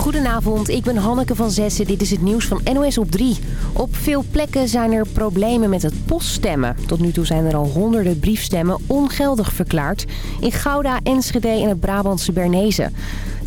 Goedenavond, ik ben Hanneke van Zessen. Dit is het nieuws van NOS op 3. Op veel plekken zijn er problemen met het poststemmen. Tot nu toe zijn er al honderden briefstemmen ongeldig verklaard... in Gouda, Enschede en het Brabantse Bernese.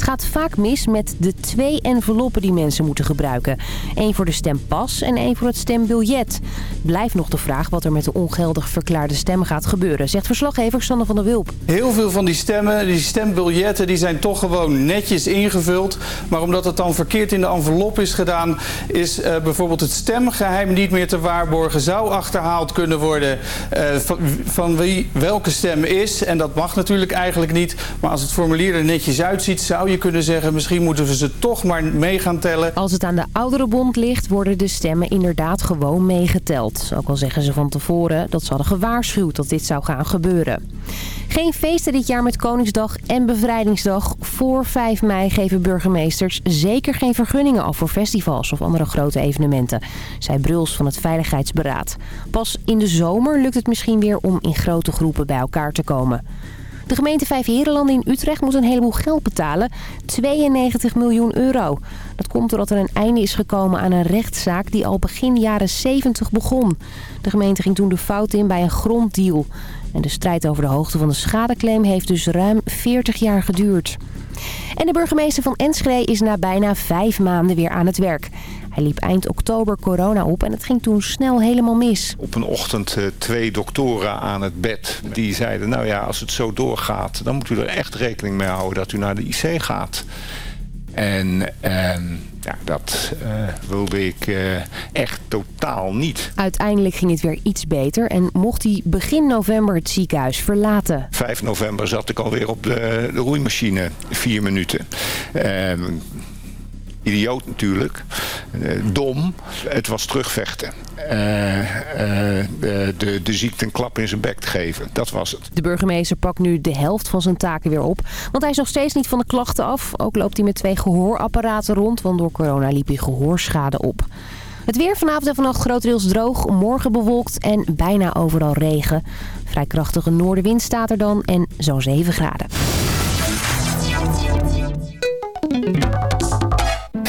Gaat vaak mis met de twee enveloppen die mensen moeten gebruiken. Eén voor de stempas en één voor het stembiljet. Blijft nog de vraag wat er met de ongeldig verklaarde stem gaat gebeuren... zegt verslaggever Sanne van der Wulp. Heel veel van die stemmen, die stembiljetten, die zijn toch gewoon netjes ingevuld... Maar omdat het dan verkeerd in de envelop is gedaan... is uh, bijvoorbeeld het stemgeheim niet meer te waarborgen. Zou achterhaald kunnen worden uh, van, van, wie welke stem is. En dat mag natuurlijk eigenlijk niet. Maar als het formulier er netjes uitziet... zou je kunnen zeggen... misschien moeten we ze toch maar mee gaan tellen. Als het aan de oudere bond ligt... worden de stemmen inderdaad gewoon meegeteld. Ook al zeggen ze van tevoren dat ze hadden gewaarschuwd... dat dit zou gaan gebeuren. Geen feesten dit jaar met Koningsdag en Bevrijdingsdag. Voor 5 mei geven burgemeesters zeker geen vergunningen af voor festivals of andere grote evenementen, zei Bruls van het Veiligheidsberaad. Pas in de zomer lukt het misschien weer om in grote groepen bij elkaar te komen. De gemeente Vijfherenlanden in Utrecht moet een heleboel geld betalen. 92 miljoen euro. Dat komt doordat er een einde is gekomen aan een rechtszaak die al begin jaren 70 begon. De gemeente ging toen de fout in bij een gronddeal. En de strijd over de hoogte van de schadeclaim heeft dus ruim 40 jaar geduurd. En de burgemeester van Enschede is na bijna vijf maanden weer aan het werk. Hij liep eind oktober corona op en het ging toen snel helemaal mis. Op een ochtend uh, twee doktoren aan het bed. Die zeiden, nou ja, als het zo doorgaat... dan moet u er echt rekening mee houden dat u naar de IC gaat. En uh, ja, dat uh, wilde ik uh, echt totaal niet. Uiteindelijk ging het weer iets beter en mocht hij begin november het ziekenhuis verlaten. 5 november zat ik alweer op de, de roeimachine, vier minuten. Uh, idioot natuurlijk. Uh, dom. Het was terugvechten. Uh, uh, de, de, de ziekte een klap in zijn bek te geven. Dat was het. De burgemeester pakt nu de helft van zijn taken weer op. Want hij is nog steeds niet van de klachten af. Ook loopt hij met twee gehoorapparaten rond. Want door corona liep hij gehoorschade op. Het weer vanavond en vannacht grotendeels droog. Morgen bewolkt en bijna overal regen. Vrij krachtige noordenwind staat er dan en zo'n 7 graden.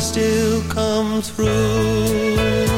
still come through.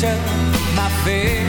Picture my face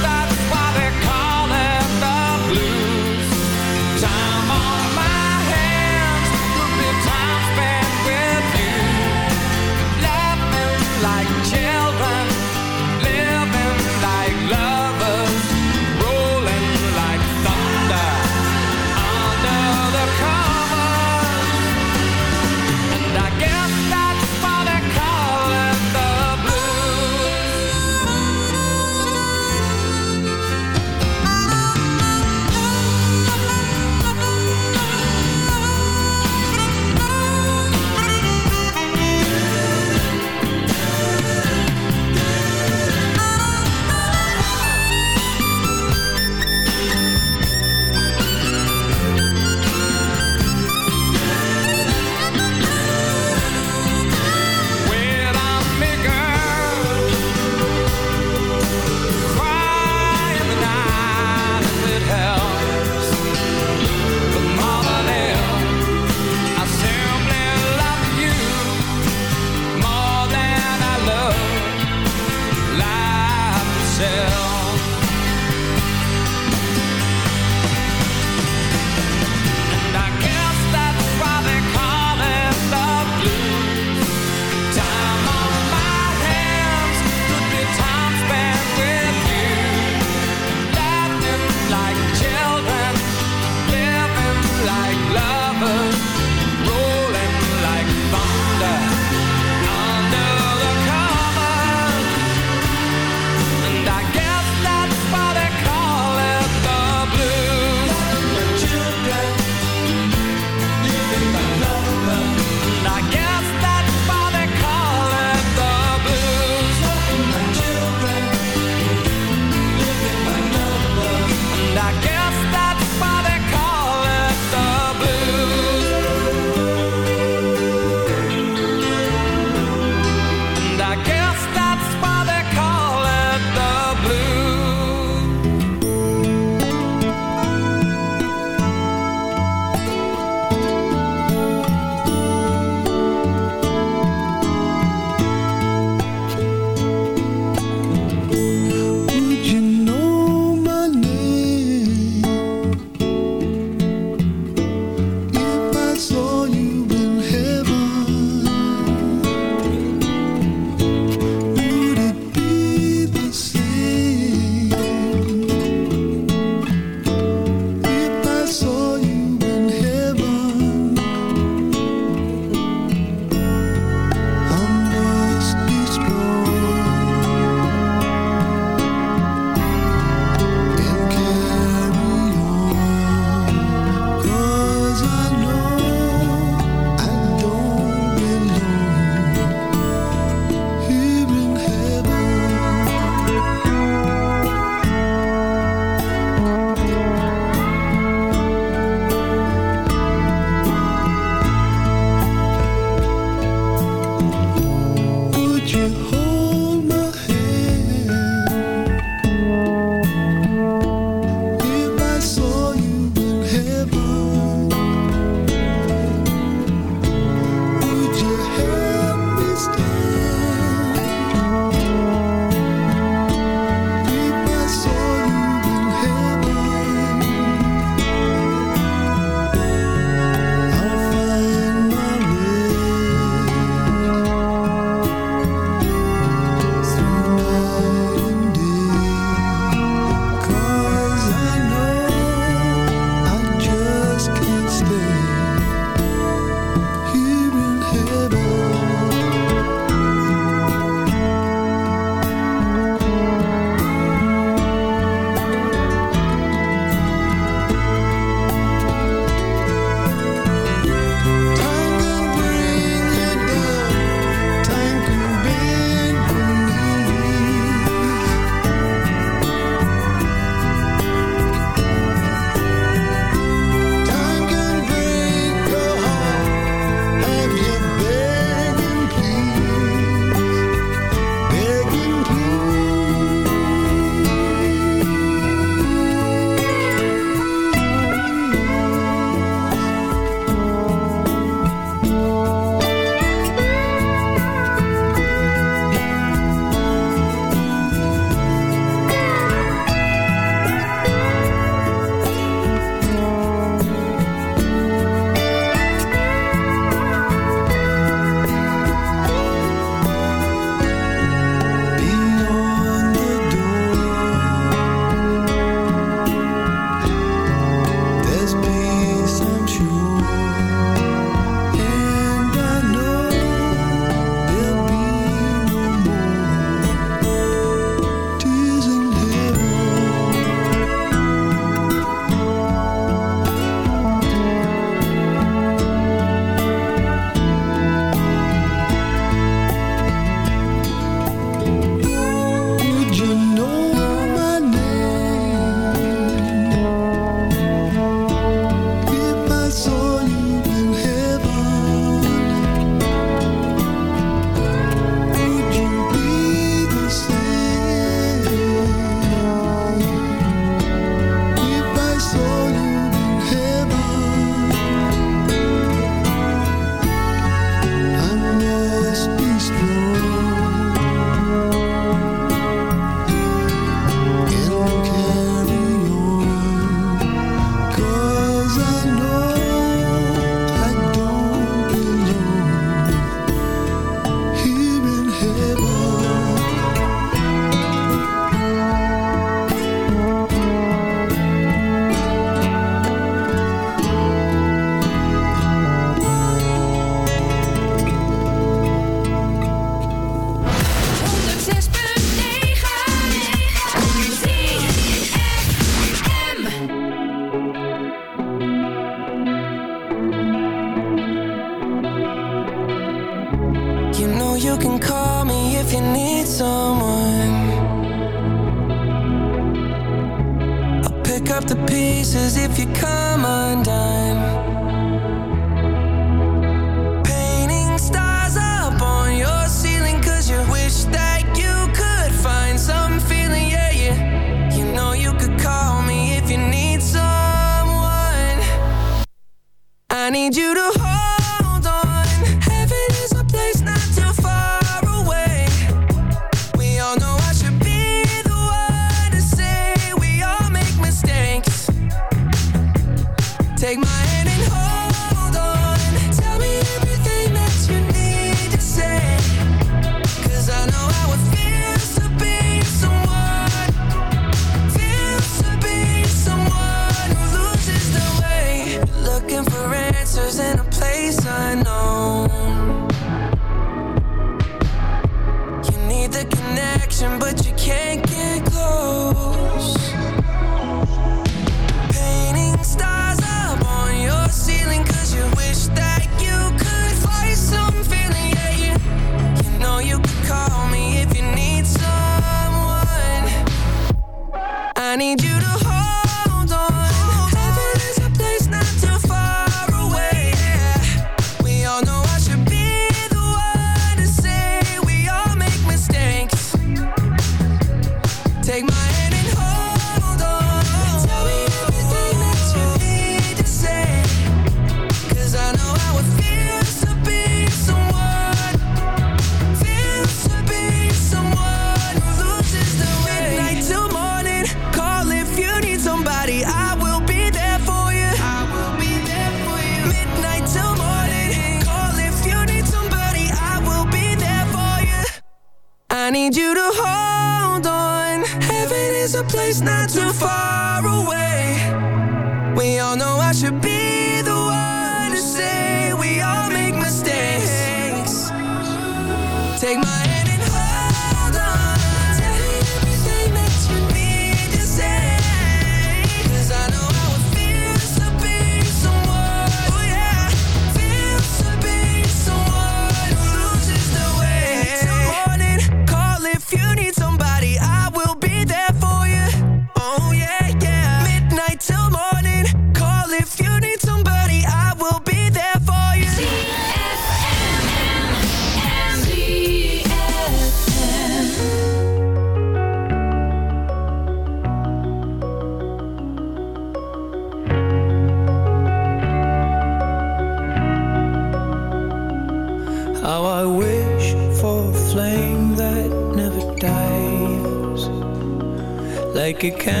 can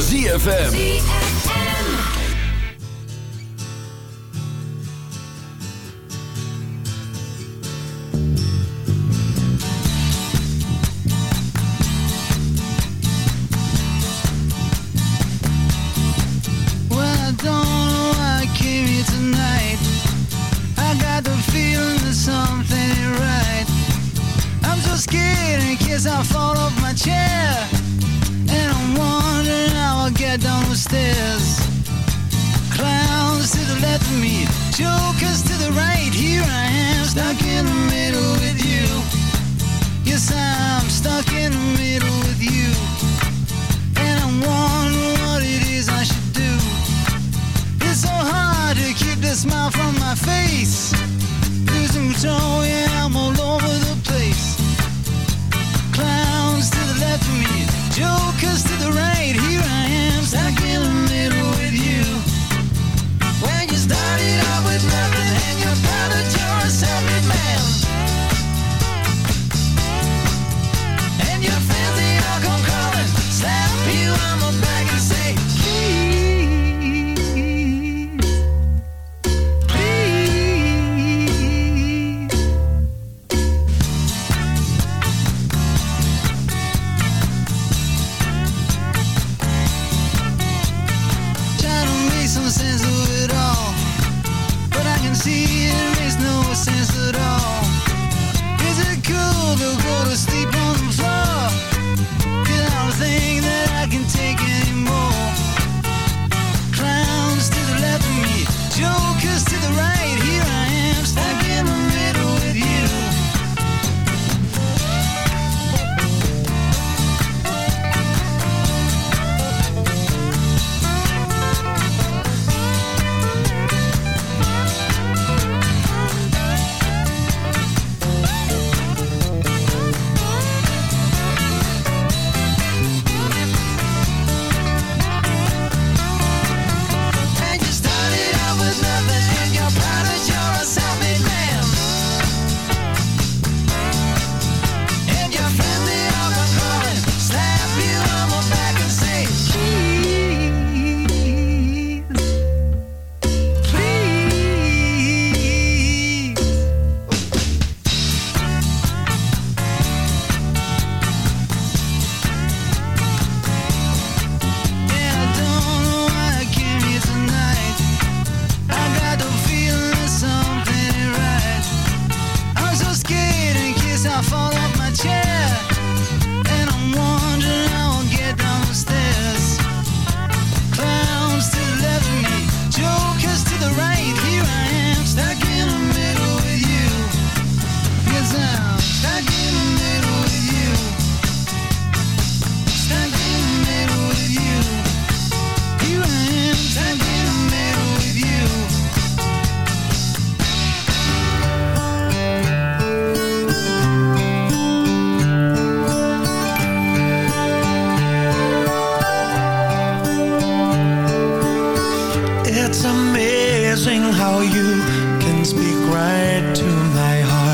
ZFM. amazing how you can speak right to my heart.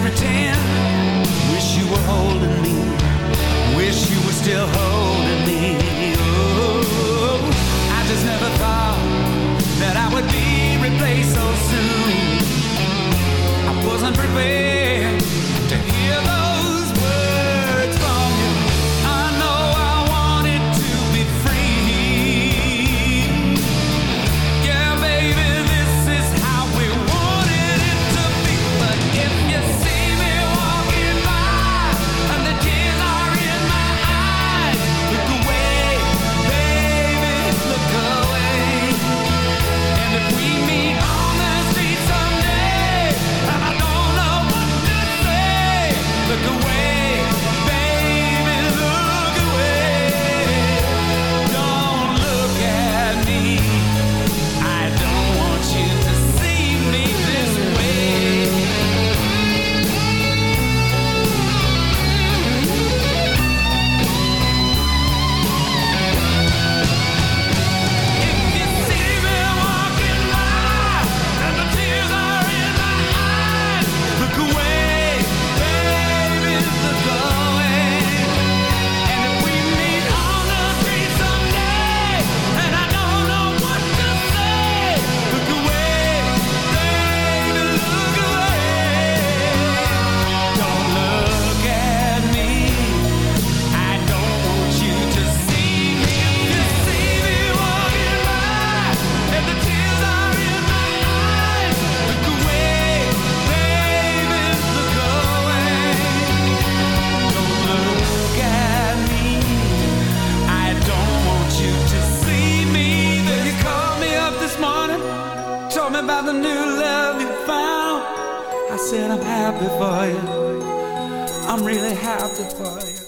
Pretend. really have to fight.